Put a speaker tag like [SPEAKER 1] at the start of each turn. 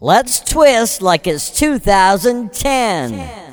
[SPEAKER 1] Let's twist like it's 2010.